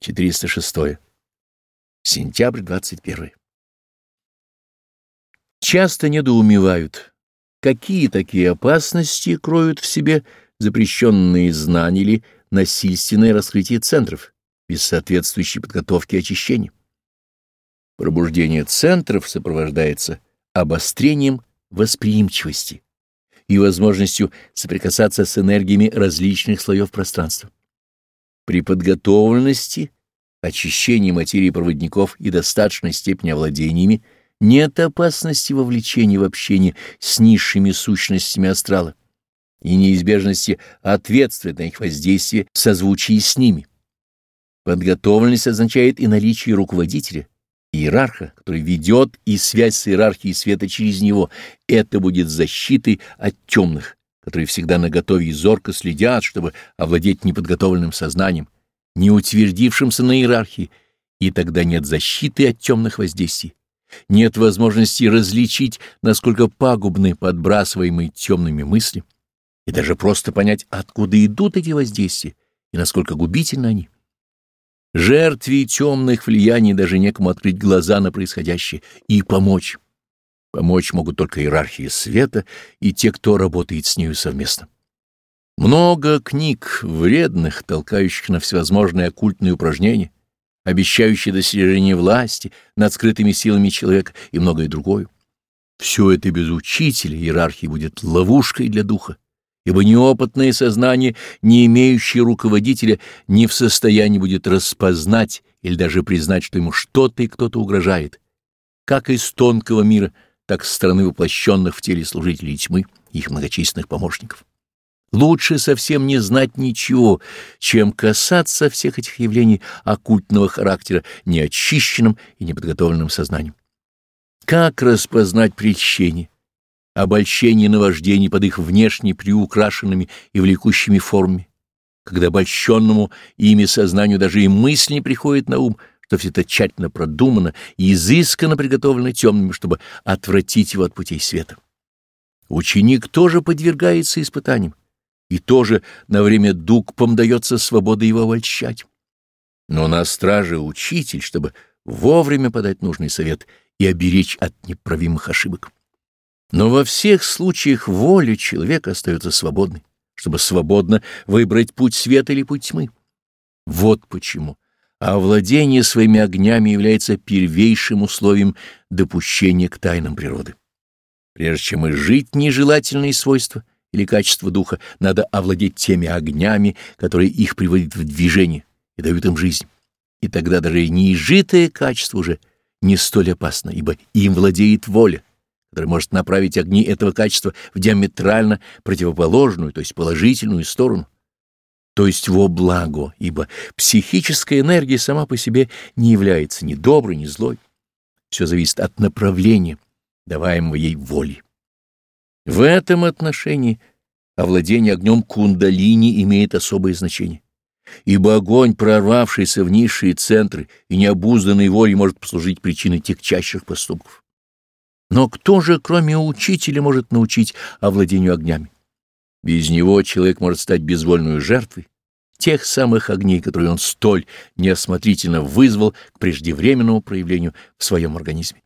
406. Сентябрь 21. Часто недоумевают, какие такие опасности кроют в себе запрещенные знания или насильственное раскрытие центров без соответствующей подготовки и очищения. Пробуждение центров сопровождается обострением восприимчивости и возможностью соприкасаться с энергиями различных слоев пространства. При подготовленности, очищении материи проводников и достаточной степени овладениями нет опасности вовлечения в общение с низшими сущностями астрала и неизбежности ответствовать на их воздействие в созвучии с ними. Подготовленность означает и наличие руководителя, иерарха, который ведет и связь с иерархией света через него. Это будет защитой от темных, которые всегда наготове и зорко следят, чтобы овладеть неподготовленным сознанием, не утвердившимся на иерархии, и тогда нет защиты от темных воздействий. Нет возможности различить, насколько пагубны подбрасываемые темными мысли, и даже просто понять, откуда идут эти воздействия и насколько губительны они. Жертве темных влияний даже некому открыть глаза на происходящее и помочь. Помочь могут только иерархии света и те, кто работает с нею совместно. Много книг, вредных, толкающих на всевозможные оккультные упражнения, обещающие достижение власти над скрытыми силами человека и многое другое. Все это без учителя иерархии будет ловушкой для духа ибо неопытное сознание, не имеющее руководителя, не в состоянии будет распознать или даже признать, что ему что-то и кто-то угрожает, как из тонкого мира, так и со стороны воплощенных в теле служителей тьмы и их многочисленных помощников. Лучше совсем не знать ничего, чем касаться всех этих явлений оккультного характера неочищенным и неподготовленным сознанием. Как распознать причине? обольщение и наваждение под их внешне приукрашенными и влекущими формами, когда обольщенному ими сознанию даже и мысль не приходит на ум, что все это тщательно продумано и изысканно приготовлено темными, чтобы отвратить его от путей света. Ученик тоже подвергается испытаниям, и тоже на время дукпом дается свобода его обольщать. Но на страже учитель, чтобы вовремя подать нужный совет и оберечь от неправимых ошибок. Но во всех случаях воля человека остается свободной, чтобы свободно выбрать путь света или путь тьмы. Вот почему овладение своими огнями является первейшим условием допущения к тайнам природы. Прежде чем изжить нежелательные свойства или качества духа, надо овладеть теми огнями, которые их приводят в движение и дают им жизнь. И тогда даже неизжитое качество уже не столь опасно, ибо им владеет воля который может направить огни этого качества в диаметрально противоположную, то есть положительную сторону, то есть во благо, ибо психическая энергия сама по себе не является ни доброй, ни злой. Все зависит от направления, даваемого ей воли. В этом отношении овладение огнем кундалини имеет особое значение, ибо огонь, прорвавшийся в низшие центры и необузданной волей, может послужить причиной тягчайших поступков. Но кто же, кроме учителя, может научить овладению огнями? Без него человек может стать безвольной жертвой тех самых огней, которые он столь неосмотрительно вызвал к преждевременному проявлению в своем организме.